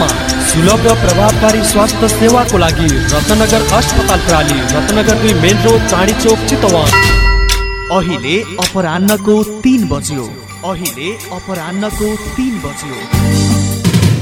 नगरमा सुलभ प्रभावकारी स्वास्थ्य सेवाको लागि रत्नगर अस्पताल प्राली रत्नगर दुई मेन रोड चाँडी चोक चितवन। अहिले अपरान्नको तिन बज्यो। अहिले अपरान्नको तिन बज्यो।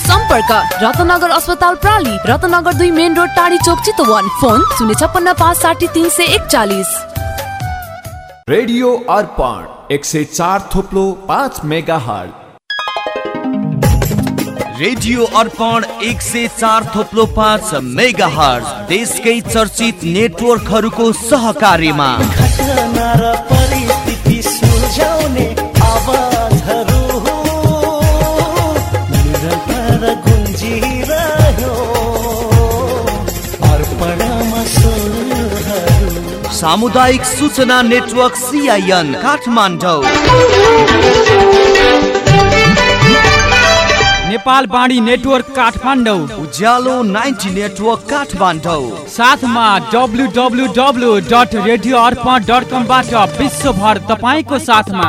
सम्पर्क रत्नगर अस्पताल प्राली रत्नगर दुई मेन रोड टाढी चोक चितवन। फोन शून्य छप्पन्न पाँच साठी तिन सय एकचालिस। रेडियो अर्पण एक सय चार थोप्लो पाँच मेगा हट रेडियो अर्पण एक सय चार थोप्लो पाँच मेगा हर्ज देशकै चर्चित नेटवर्कहरूको सहकार्यमा। घटना र परिस्थिति सुल्झाउने आवाजहरू। सामुदायिक सूचना नेटवर्क सिआइएन काठमाडौँ। नेपाल बाणी network Kathmandu. Ujyaalo ninety network Kathmandu. साथमा W W W dot radio Arpan dot कमबाट विश्वभर तपाईँको साथमा।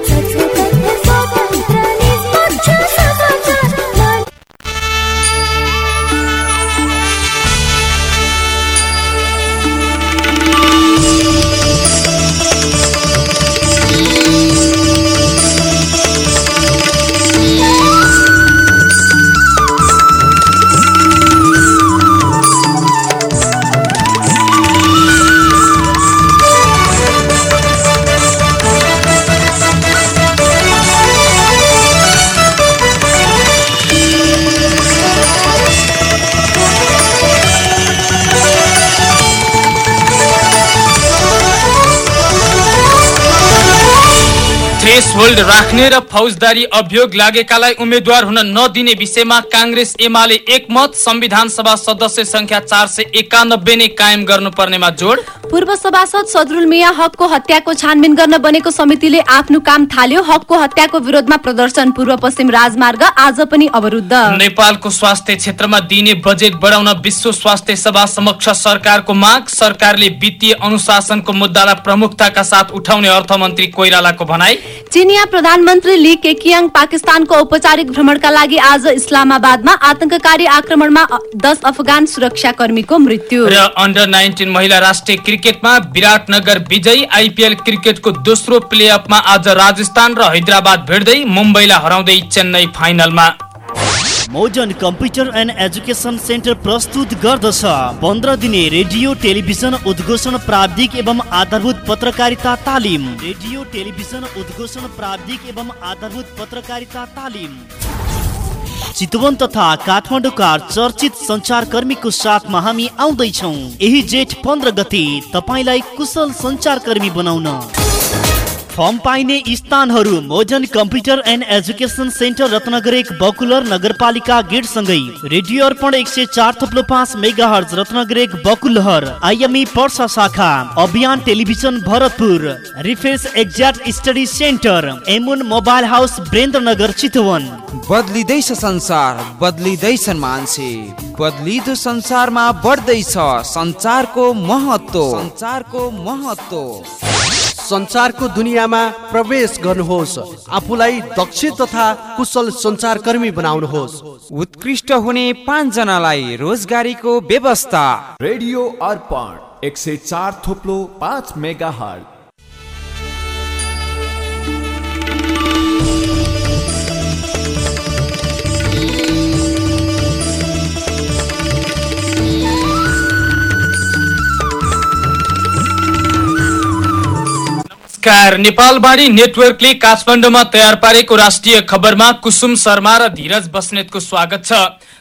होल्ड राख्ने र फौजदारी अभियोग लागेकालाई उम्मेद्वार हुन नदिने विषयमा काङ्ग्रेस एमाले एकमत। संविधान सभा सदस्य संख्या चार सय एकानब्बे नै कायम गर्नुपर्नेमा जोड। पूर्व सभासद सदरुल मिया हकको हत्याको छानबिन गर्न बनेको समितिले आफ्नो काम थाल्यो। हकको हत्याको विरोधमा प्रदर्शन पूर्व पश्चिम राजमार्ग आज पनि अवरुद्ध। नेपालको स्वास्थ्य क्षेत्रमा दिइने बजेट बढाउन विश्व स्वास्थ्य सभा समक्ष सरकारको माग। सरकारले वित्तीय अनुशासनको मुद्दालाई प्रमुखताका साथ उठाउने अर्थमन्त्री कोइरालाको भनाई। चिनिया प्रधानमन्त्री ली केकियाङ पाकिस्तानको औपचारिक भ्रमणका लागि आज इस्लामाबादमा आतंककारी आक्रमणमा दस अफगान सुरक्षा कर्मीको मृत्यु। र अन्डर नाइन्टिन महिला राष्ट्रिय क्रिकेटमा विराटनगर विजयी आइपिएल क्रिकेटको दोस्रो प्लेअफमा आज राजस्थान र हैदराबाद भिड्दै मुम्बईलाई हराउँदै चेन्नई फाइनलमा। Modern computer and education centre प्रस्तुत गर्दछ। पन्ध्र दिने रेडियो टेलिभिजन उद्घोषण प्राविधिक एवं आधारभूत पत्रकारिता तालिम। रेडियो टेलिभिजन उद्घोषण प्राविधिक एवं आधारभूत पत्रकारिता तालिम। चितवन तथा काठमाडौँका चर्चित सञ्चारकर्मीको साथमा हामी आउँदैछौँ। यही जेठ पन्ध्र गते तपाईँलाई कुशल सञ्चारकर्मी बनाउन। फर्म पाइने स्थानहरू modern computer and education centre Ratnanagar एक बकुलर नगरपालिका गेटसँगै रेडियो अर्पण एक सय चार थप्लो पाँच मेगा हर्ज रत्नगर एक बकुलहर आइएमई पर्सा शाखा अभियान टेलिभिजन भरतपुर रिफेस एक्ज्याक्ट स्टडी सेन्टर एमुन मोबाइल हाउस ब्रेन्द्रनगर चितवन। बदलिँदैछ संसार बदलिँदैछन् मान्छे। बदलिदो संसारमा बढ्दैछ सञ्चारको महत्व सञ्चारको महत्व सञ्चारको दुनियाँमा प्रवेश गर्नुहोस्। आफूलाई दक्ष तथा कुशल सञ्चारकर्मी बनाउनुहोस्। उत्कृष्ट हुने पाँचजनालाई रोजगारीको व्यवस्था। रेडियो अर्पण एक सय चार थोप्लो पाँच मेगा हर्ज नमस्कार। नेपालवाणी नेटवर्कले काठमाडौँमा तयार पारेको राष्ट्रिय खबरमा कुसुम शर्मा र धीरज बस्नेतको स्वागत छ।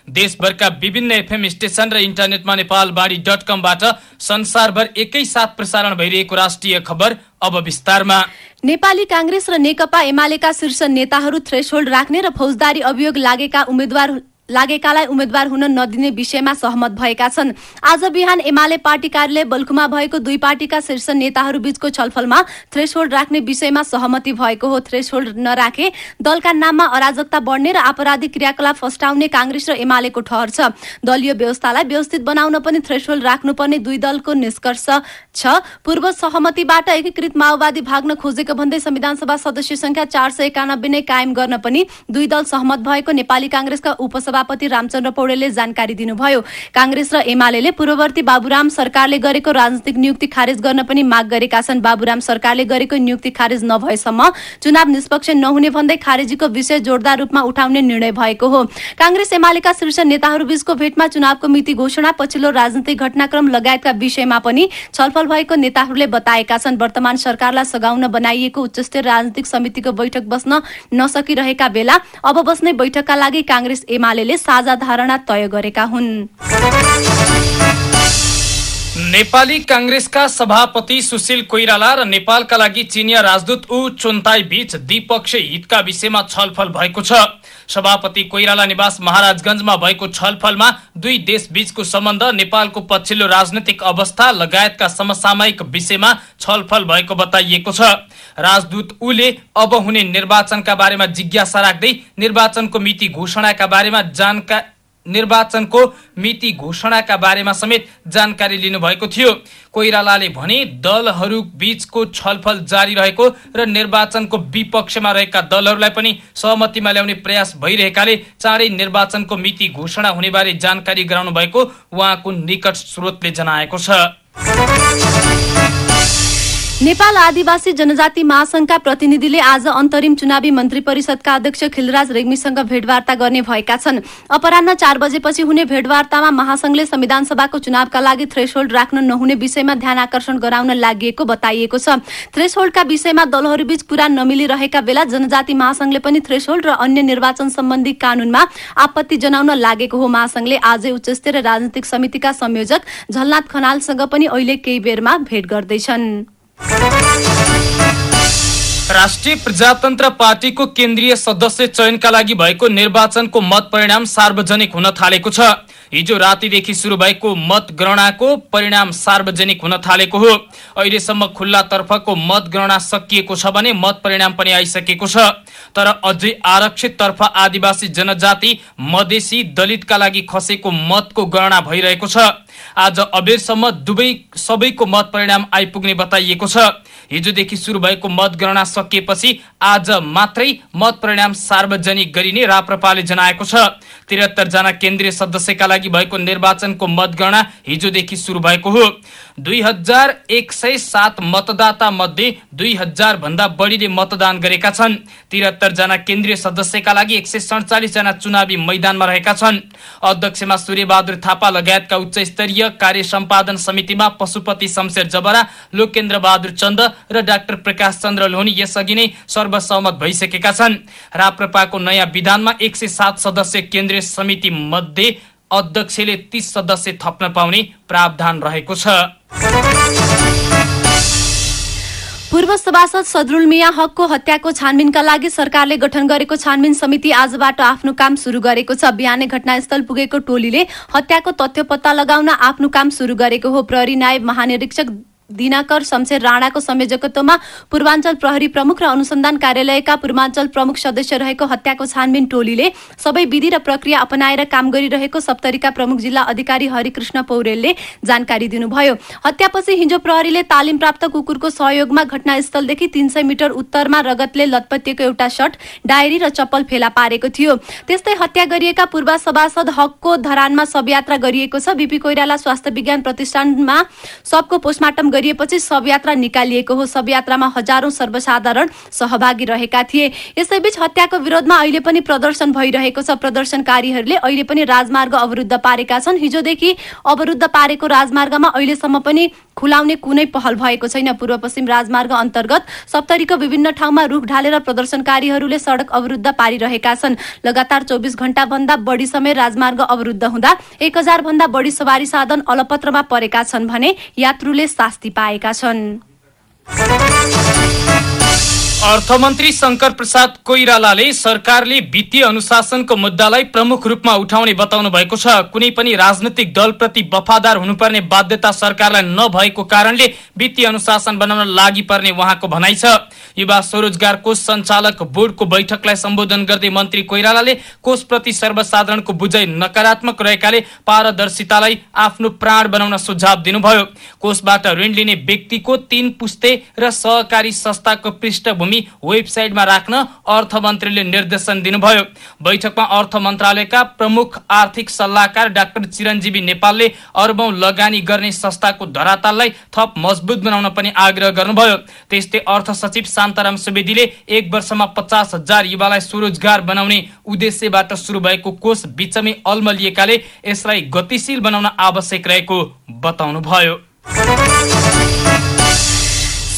देशभरका विभिन्न एफएम स्टेशन र इन्टरनेटमा नेपालवाणी डट कमबाट संसारभर एकैसाथ प्रसारण भइरहेको राष्ट्रिय खबर अब विस्तारमा। नेपाली काङ्ग्रेस र नेकपा एमालेका शीर्ष नेताहरू थ्रेसहोल्ड राख्ने र फौजदारी अभियोग लागेका उम्मेद्वार लागेकालाई उम्मेद्वार हुन नदिने विषयमा सहमत भएका छन्। आज बिहान एमाले पार्टी कार्यालय बल्कुमा भएको दुई पार्टीका शीर्ष नेताहरू बीचको छलफलमा थ्रेसहोल्ड राख्ने विषयमा सहमति भएको हो। थ्रेसहोल्ड नराखे दलका नाममा अराजकता बढ्ने र आपराधिक क्रियाकलाप फस्टाउने काङ्ग्रेस र एमालेको ठहर छ। दलीय व्यवस्थालाई व्यवस्थित बनाउन पनि थ्रेसहोल्ड राख्नुपर्ने दुई दलको निष्कर्ष छ। पूर्व सहमतिबाट एकीकृत माओवादी भाग्न खोजेको भन्दै संविधानसभा सदस्य संख्या चार सय एकानब्बे नै कायम गर्न पनि दुई दल सहमत भएको नेपाली काङ्ग्रेसका उपसभापति रामचन्द्र पौडेलले जानकारी दिनुभयो। काङ्ग्रेस र एमाले पूर्ववर्ती बाबुराम सरकारले गरेको राजनीतिक नियुक्ति खारेज गर्न पनि माग गरेका छन्। बाबुराम सरकारले गरेको नियुक्ति खारेज नभएसम्म चुनाव निष्पक्ष नहुने भन्दै खारेजीको विषय जोरदार रूपमा उठाउने निर्णय भएको हो। काङ्ग्रेस एमालेका शीर्ष नेताहरू बीचको भेटमा चुनावको मिति घोषणा पछिल्लो राजनीतिक घटनाक्रम लगायतका विषयमा पनि छलफल भएको नेताहरूले बताएका छन्। वर्तमान सरकारलाई सघाउन बनाइएको उच्चस्तरीय राजनीतिक समितिको बैठक बस्न नसकिरहेका बेला अब बस्ने बैठकका लागि काङ्ग्रेस एमाले साझा धारणा तय गरेका हुन्। नेपाली काङ्ग्रेसका सभापति सुशील कोइराला र नेपालका लागि चिनिया राजदूत उ चोन्ताई बीच द्विपक्षीय हितका विषयमा छलफल भएको छ। सभापति कोइराला निवास महाराजगंजमा भएको छलफलमा दुई देश बीचको सम्बन्ध नेपालको पछिल्लो राजनैतिक अवस्था लगायतका समसामयिक विषयमा छलफल भएको बताइएको छ। राजदूत उले अब हुने निर्वाचनका बारेमा जिज्ञासा राख्दै निर्वाचनको मिति घोषणाका बारेमा जानकारी निर्वाचनको मिति घोषणाका बारेमा समेत जानकारी लिनुभएको थियो। कोइरालाले भने दलहरू बीचको छलफल जारी रहेको र निर्वाचनको विपक्षमा रहेका दलहरूलाई पनि सहमतिमा ल्याउने प्रयास भइरहेकाले चाँडै निर्वाचनको मिति घोषणा हुनेबारे जानकारी गराउनु भएको उहाँको निकट स्रोतले जनाएको छ। नेपाल आदिवासी जनजाति महासंघका प्रतिनिधिले आज अन्तरिम चुनावी मन्त्री परिषदका अध्यक्ष खिलराज रेग्मीसँग भेटवार्ता गर्ने भएका छन्। अपरान्न चार बजेपछि हुने भेटवार्तामा महासंघले संविधान सभाको चुनावका लागि थ्रेसहोल्ड राख्न नहुने विषयमा ध्यान आकर्षण गराउन लागि बताइएको छ। थ्रेसहोल्डका विषयमा दलहरूबीच कुरा नमिलिरहेका बेला जनजाति महासंघले पनि थ्रेसहोल्ड र अन्य निर्वाचन सम्बन्धी कानूनमा आपत्ति जनाउन लागेको हो। महासंघले आजै उच्चस्तरीय राजनीतिक समितिका संयोजक झलनाथ खनालसँग पनि अहिले केही बेरमा भेट गर्दैछन्। राष्ट्रिय प्रजातन्त्र पार्टीको केन्द्रीय सदस्य चयनका लागि भएको निर्वाचनको मत परिणाम सार्वजनिक हुन थालेको छ। हिजो रातिदेखि सुरु भएको मतगणनाको परिणाम सार्वजनिक हुन थालेको हो। अहिलेसम्म खुल्ला तर्फको मतगणना सकिएको छ भने मत परिणाम पनि आइसकेको छ। तर अझै आरक्षित तर्फ आदिवासी जनजाति मधेसी दलितका लागि खसेको मतको गणना भइरहेको छ। आज अबेरसम्म दुवै सबैको मत परिणाम आइपुग्ने बताइएको छ। हिजोदेखि सुरु भएको मतगणना सकिएपछि आज मात्रै मत परिणाम सार्वजनिक गरिने राप्रपाले जनाएको छ। त्रिहत्तर जना केन्द्रीय सदस्यका लागि भएको निर्वाचनको मतगणना हिजोदेखि सुरु भएको हो। दुई हजार एक सय सात मतदाता मध्ये दुई हजार भन्दा बढीले मतदान गरेका छन्। त्रिहत्तर जना केन्द्रीय सदस्यका लागि एक सय सडचालिस जना चुनावी मैदानमा रहेका छन्। अध्यक्षमा सूर्यबहादुर थापा लगायतका उच्च स्तरीय कार्य सम्पादन समितिमा पशुपति शमशेर जबरा लोकेन्द्र बहादुर चन्द र डाक्टर प्रकाश चन्द्र लोहनी यसअघि नै सर्वसहमत भइसकेका छन्। राप्रपाको नयाँ विधानमा एक सय सात सदस्य केन्द्रीय समिति मध्ये अध्यक्षले तीस सदस्य थप्न पाउने प्रावधान रहेको छ। पूर्व सभासद सदरुल मिया हकको हत्याको छानबिनका लागि सरकारले गठन गरेको छानबिन समिति आजबाट आफ्नो काम शुरू गरेको छ। बिहानै घटनास्थल पुगेको टोलीले हत्याको तथ्य पत्ता लगाउन आफ्नो काम शुरू गरेको हो। प्रहरी नायब महानिरीक्षक दिनाकर शमशेर राणाको संयोजकत्वमा पूर्वाञ्चल प्रहरी प्रमुख र अनुसन्धान कार्यालयका पूर्वाञ्चल प्रमुख सदस्य रहेको हत्याको छानबिन टोलीले सबै विधि र प्रक्रिया अपनाएर काम गरिरहेको सप्तरीका प्रमुख जिल्ला अधिकारी हरिकृष्ण पौडेलले जानकारी दिनुभयो। हत्यापछि हिजो प्रहरीले तालिम प्राप्त कुकुरको सहयोगमा घटनास्थलदेखि तीन सय मिटर उत्तरमा रगतले लतपतिएको एउटा सर्ट डायरी र चप्पल फेला पारेको थियो। त्यस्तै हत्या गरिएका पूर्व सभासद हकको धरानमा शवयात्रा गरिएको छ। बिपी कोइराला स्वास्थ्य विज्ञान प्रतिष्ठानमा सबको पोस्टमार्टम गरिएपछि शवयात्रा निकालिएको हो। शवयात्रामा हजारौं सर्वसाधारण सहभागी रहेका थिए। यसैबीच हत्याको विरोधमा अहिले पनि प्रदर्शन भइरहेको छ। प्रदर्शनकारीहरूले अहिले पनि राजमार्ग अवरुद्ध पारेका छन्। हिजोदेखि अवरुद्ध पारेको राजमार्गमा अहिलेसम्म पनि खुलाउने कुनै पहल भएको छैन। पूर्व पश्चिम राजमार्ग अन्तर्गत सप्तरीको विभिन्न ठाउँमा रुख ढालेर प्रदर्शनकारीहरूले सड़क अवरुद्ध पारिरहेका छन्। लगातार चौबिस घण्टा भन्दा बढी समय राजमार्ग अवरुद्ध हुँदा एक हजार भन्दा बढी सवारी साधन अलपत्रमा परेका छन् भने यात्रुले शास्ति पाएका छन्। अर्थमन्त्री शङ्कर प्रसाद कोइरालाले सरकारले वित्तीय अनुशासनको मुद्दालाई प्रमुख रूपमा उठाउने बताउनु भएको छ। कुनै पनि राजनैतिक दलप्रति वफादार हुनुपर्ने बाध्यता सरकारलाई नभएको कारणले वित्तीय अनुशासन बनाउन लागि पर्ने उहाँको भनाइ छ। युवा स्वरोजगार कोष सञ्चालक बोर्डको बैठकलाई सम्बोधन गर्दै मन्त्री कोइरालाले कोषप्रति सर्वसाधारणको बुझाइ नकारात्मक रहेकाले पारदर्शितालाई आफ्नो प्राण बनाउन सुझाव दिनुभयो। कोषबाट ऋण लिने व्यक्तिको तीन पुस्ते र सहकारी संस्थाको पृष्ठभूमि वेबसाइटमा राख्न अर्थमन्त्रीले निर्देशन दिनुभयो। बैठकमा अर्थ मन्त्रालयका प्रमुख आर्थिक सल्लाहकार डाक्टर चिरञ्जीवी नेपालले अरबौं लगानी गर्ने संस्थाको धरातललाई थप मजबुत बनाउन पनि आग्रह गर्नुभयो। त्यस्तै अर्थ सचिव शान्ताराम सुवेदीले एक वर्षमा पचास हजार युवालाई स्वरोजगार बनाउने उद्देश्यबाट सुरु भएको कोष बिचमै अल्मलिएकाले यसलाई गतिशील बनाउन आवश्यक रहेको बताउनुभयो।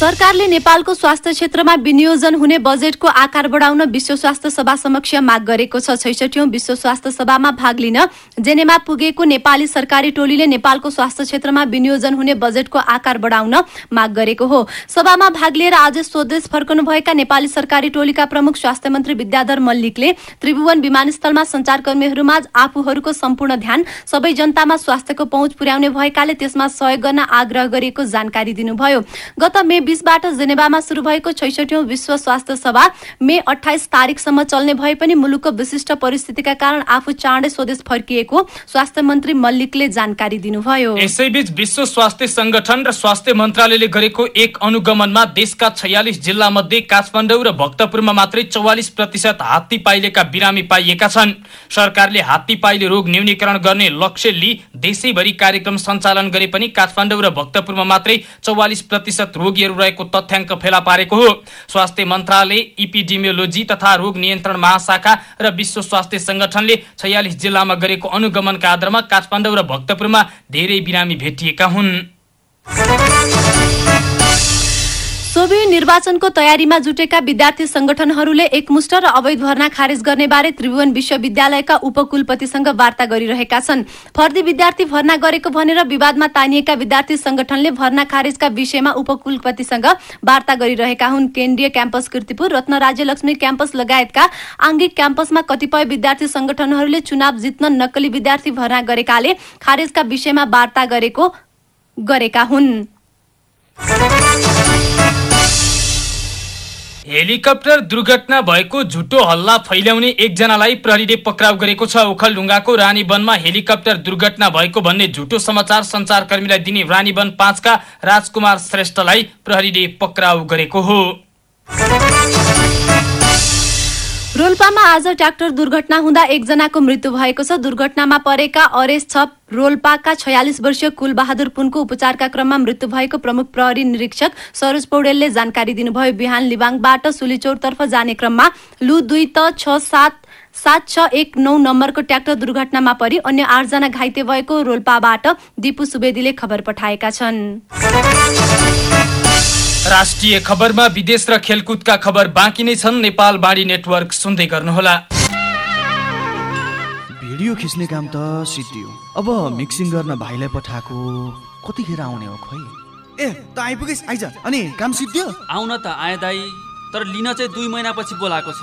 सरकारले नेपालको स्वास्थ्य क्षेत्रमा विनियोजन हुने बजेटको आकार बढाउन विश्व स्वास्थ्य सभा समक्ष माग गरेको छ। छैसठौं विश्व स्वास्थ्य सभामा भाग लिन जेनेमा पुगेको नेपाली सरकारी टोलीले नेपालको स्वास्थ्य क्षेत्रमा विनियोजन हुने बजेटको आकार बढाउन माग गरेको हो। सभामा भाग लिएर आज स्वदेश फर्कनुभएका नेपाली सरकारी टोलीका प्रमुख स्वास्थ्य मन्त्री विद्याधर मल्लिकले त्रिभुवन विमानस्थलमा संचारकर्मीहरूमा आफूहरूको सम्पूर्ण ध्यान सबै जनतामा स्वास्थ्यको पहुँच पुर्याउने भएकाले त्यसमा सहयोग गर्न आग्रह गरिएको जानकारी दिनुभयो। गत मे बीसबाट जेनेवामा शुरू भएको छैसठौं विश्व स्वास्थ्य सभा मे अठाइस तारिकसम्म चल्ने भए पनि मुलुकको विशिष्ट परिस्थितिका कारण आफू चाँडै स्वदेश फर्किएको स्वास्थ्य मन्त्री मल्लिकले जानकारी दिनुभयो। यसैबीच विश्व स्वास्थ्य संगठन र स्वास्थ्य मन्त्रालयले गरेको एक अनुगमनमा देशका छयालिस जिल्ला मध्ये काठमाडौँ र भक्तपुरमा मात्रै चौवालिस प्रतिशत हात्ती पाइलेका बिरामी पाइएका छन्। सरकारले हात्ती पाइले रोग न्यूनीकरण गर्ने लक्ष्य लिई देशैभरि कार्यक्रम सञ्चालन गरे पनि काठमाडौँ र भक्तपुरमा मात्रै चौवालिस प्रतिशत रोगीहरू रहेको तथ्याङ्क फेला पारेको हो। स्वास्थ्य मन्त्रालय इपिडिमियोलोजी तथा रोग नियन्त्रण महाशाखा र विश्व स्वास्थ्य संगठनले छयालिस जिल्लामा गरेको अनुगमनका आधारमा काठमाडौँ र भक्तपुरमा धेरै बिरामी भेटिएका हुन्। सोभि निर्वाचनको तयारीमा जुटेका विद्यार्थी संगठनहरूले एकमुष्ट र अवैध भर्ना खारेज गर्ने बारे त्रिभुवन विश्वविद्यालयका उपकुलपतिसँग वार्ता गरिरहेका छन्। फर्दी विद्यार्थी भर्ना गरेको भनेर विवादमा तानिएका विद्यार्थी संगठनले भर्ना खारेजका विषयमा उपकुलपतिसँग वार्ता गरिरहेका हुन्। केन्द्रीय क्याम्पस किर्तिपुर रत्न राज्य लक्ष्मी क्याम्पस लगायतका आङ्गिक क्याम्पसमा कतिपय विद्यार्थी संगठनहरूले चुनाव जित्न नक्कली विद्यार्थी भर्ना गरेकाले खारेजका विषयमा वार्ता गरेको गरेका हुन्। हेलिकप्टर दुर्घटना भएको झुटो हल्ला फैल्याउने एकजनालाई प्रहरीले पक्राउ गरेको छ। ओखलढुङ्गाको रानीवनमा हेलिकप्टर दुर्घटना भएको भन्ने झुटो समाचार सञ्चारकर्मीलाई दिने रानीवन पाँचका राजकुमार श्रेष्ठलाई प्रहरीले पक्राउ गरेको हो। रोल्पामा आज ट्र्याक्टर दुर्घटना हुँदा एकजनाको मृत्यु भएको छ। दुर्घटनामा परेका अरेस छप रोल्पाका छयालिस वर्षीय कुलबहादुर पुनको उपचारका क्रममा मृत्यु भएको प्रमुख प्रहरी निरीक्षक सरोज पौडेलले जानकारी दिनुभयो। बिहान लिबाङबाट सुलिचौरतर्फ जाने क्रममा लु दुई त छ सात सात छ एक नौ नम्बरको ट्र्याक्टर दुर्घटनामा परि अन्य आठजना घाइते भएको रोल्पाबाट दिपु सुवेदीले खबर पठाएका छन्। राष्ट्रिय खबरमा विदेश र खेलकुदका खबर बाँकी नै छन्। नेपाल बाढी नेटवर्क सुन्दै गर्नुहोला। भिडियो खिच्ने काम त सिद्धियो। अब मिक्सिङ गर्न भाइलाई पठाएको कतिखेर आउने हो खोइ? ए त आइपुगेस् आइज। अनि काम सिद्धियो? आउन त आए दाई तर लिन चाहिँ दुई महिनापछि बोलाएको छ।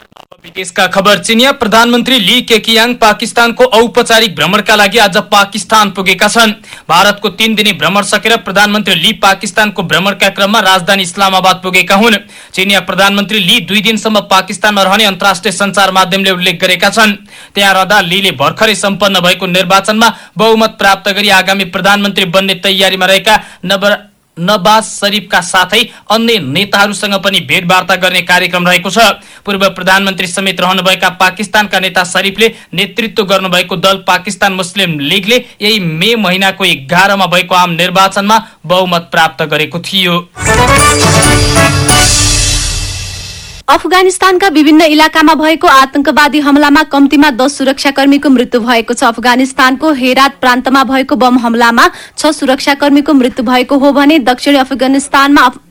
विदेशका खबर चिनिया। प्रधानमन्त्री ली केकियाङ पाकिस्तानको औपचारिक भ्रमणका लागि आज पाकिस्तान पुगेका छन्। भारतको तीन दिने भ्रमण सकेर प्रधानमन्त्री ली पाकिस्तानको भ्रमणका क्रममा राजधानी इस्लामाबाद पुगेका हुन्। चिनिया प्रधानमन्त्री ली दुई दिनसम्म पाकिस्तानमा रहने अन्तर्राष्ट्रिय सञ्चार माध्यमले उल्लेख गरेका छन्। त्यहाँ रहँदा लीले भर्खरै सम्पन्न भएको निर्वाचनमा बहुमत प्राप्त गरी आगामी प्रधानमन्त्री बन्ने तयारीमा रहेका नव नवाज शरीफका साथै अन्य नेताहरूसँग पनि भेटवार्ता गर्ने कार्यक्रम रहेको छ। पूर्व प्रधानमन्त्री समेत रहनुभएका पाकिस्तानका नेता शरीफले नेतृत्व गर्नुभएको दल पाकिस्तान मुस्लिम लीगले यही मे महिनाको एघारमा भएको आम निर्वाचनमा बहुमत प्राप्त गरेको थियो। अफगानिस्तानका विभिन्न इलाकामा भएको आतंकवादी हमलामा कम्तीमा दस सुरक्षाकर्मीको मृत्यु भएको छ। अफगानिस्तानको हेरात प्रान्तमा भएको बम हमलामा छ सुरक्षाकर्मीको मृत्यु भएको हो भने दक्षिणी अफगानिस्तानमा अफ-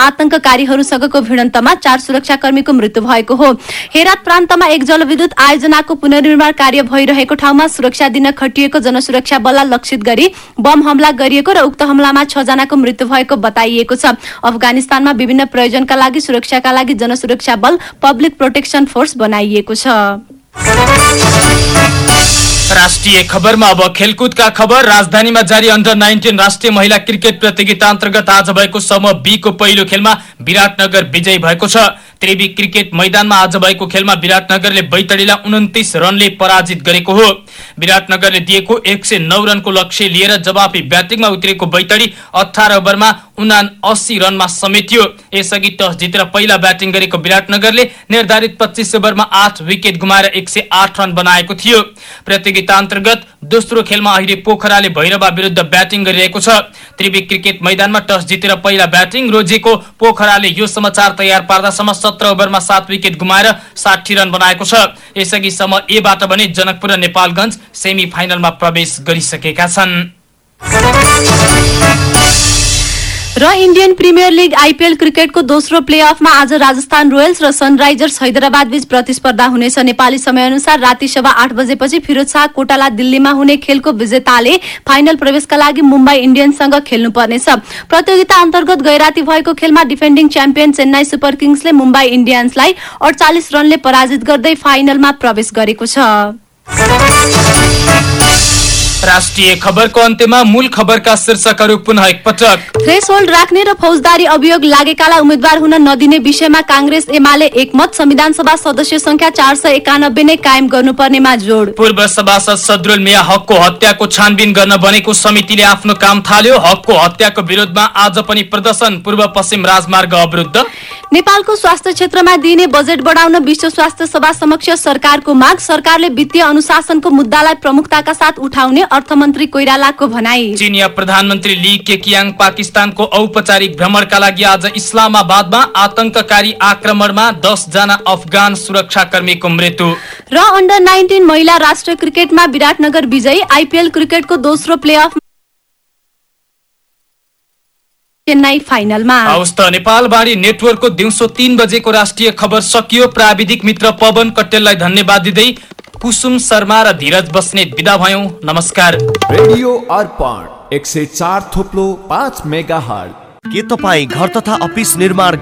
आतंककारीहरूसँगको भिडन्तमा चार सुरक्षाकर्मीको मृत्यु भएको हो। हेरात प्रान्तमा एक जलविद्युत आयोजनाको पुनर्निर्माण कार्य भइरहेको ठाउँमा सुरक्षा दिन खटिएको जनसुरक्षा बललाई लक्षित गरी बम हमला गरिएको र उक्त हमलामा छ जनाको मृत्यु भएको बताइएको छ। अफगानिस्तानमा विभिन्न प्रयोजनका लागि सुरक्षाका लागि जनसुरक्षा बल पब्लिक प्रोटेक्सन फोर्स बनाइएको छ। राष्ट्रिय खबरमा अब खेलकुदका खबर। राजधानीमा जारी अन्डर नाइन्टिन राष्ट्रिय महिला क्रिकेट प्रतियोगिता अन्तर्गत आज भएको समूह बी को पहिलो खेलमा विराटनगर विजयी भएको छ। त्रिवी क्रिकेट मैदानमा आज भएको खेलमा विराटनगरले बैतडीलाई उन्तिस रनले पराजित गरेको हो। विराटनगरले दिएको एक रनको लक्ष्य लिएर जवाफी ब्याटिङमा उत्रेको बैतडी अठार ओभरमा उना अस्सी रनमा समेटियो। यसअघि टस जितेर पहिला ब्याटिङ गरेको विराटनगरले निर्धारित पच्चिस ओभरमा आठ विकेट गुमाएर एक सय आठ रन बनाएको थियो। प्रतियोगिता अन्तर्गत दोस्रो खेलमा अहिले पोखराले भैरवा विरुद्ध ब्याटिङ गरिरहेको छ। त्रिवी क्रिकेट मैदानमा टस जितेर पहिला ब्याटिङ रोजेको पोखराले यो समाचार तयार पार्दासम्म सत्र ओभरमा सात विकेट गुमाएर साठी रन बनाएको छ। यसअघि सम्म एबाट भने जनकपुर र नेपालगञ्ज सेमी फाइनलमा प्रवेश गरिसकेका छन्। र इन्डियन प्रिमियर लिग आइपिएल क्रिकेटको दोस्रो प्ले अफमा आज राजस्थान रोयल्स र सनराइजर्स हैदराबाद बीच प्रतिस्पर्धा हुनेछ। नेपाली समयअनुसार राति सभा आठ बजेपछि फिरोज शाह कोटाला दिल्लीमा हुने खेलको विजेताले फाइनल प्रवेशका लागि मुम्बई इन्डियन्ससँग खेल्नुपर्नेछ। प्रतियोगिता अन्तर्गत गैराती भएको खेलमा डिफेन्डिङ च्याम्पियन चेन्नाई सुपर किङ्सले मुम्बई इन्डियन्सलाई अडचालिस रनले पराजित गर्दै फाइनलमा प्रवेश गरेको छ। राष्ट्रिय खबरको अन्त्यमा मूल खबरका शीर्षकहरू पुनः एकपटक। थ्रेस होल्ड राख्ने र फौजदारी अभियोग लागेकालाई उम्मेद्वार हुन नदिने विषयमा कांग्रेस एमाले एकमत संविधान सभा सदस्य संख्या चार सय एकानब्बे नै कायम गर्नुपर्नेमा जोड। पूर्व सभासद सदरुल मिया हकको हत्याको छानबिन गर्न बनेको समितिले आफ्नो काम थाल्यो। हकको हत्याको विरोधमा आज पनि प्रदर्शन पूर्व पश्चिम राजमार्ग अवरुद्ध। नेपालको स्वास्थ्य क्षेत्रमा दिइने बजेट बढाउन विश्व स्वास्थ्य सभा समक्ष सरकारको माग सरकारले वित्तीय अनुशासनको मुद्दालाई प्रमुखताका साथ उठाउने अर्थमन्त्री कोइरालाको भनाई। चिनिया प्रधानमन्त्री ली केकियाङ पाकिस्तानको औपचारिक भ्रमणका लागि आज इस्लामाबादमा आतंककारी आक्रमणमा दस जना अफगान सुरक्षाकर्मीको मृत्यु। र अन्डर नाइन्टिन महिला राष्ट्रिय क्रिकेटमा विराटनगर विजयी आइपिएल क्रिकेटको दोस्रो प्लेअफ चेन्नाई फाइनलमा। हवस् त नेपालबारी नेटवर्कको दिउँसो तीन बजेको राष्ट्रिय खबर सकियो। प्राविधिक मित्र पवन कटेललाई धन्यवाद दिँदै कुसुम शर्मा र धीरज बस्नेत विदा भयौँ। नमस्कार। रेडियो अर्पण एक सय चार थोप्लो पाँच मेगा हर्ज के तपाईँ घर तथा अफिस निर्माण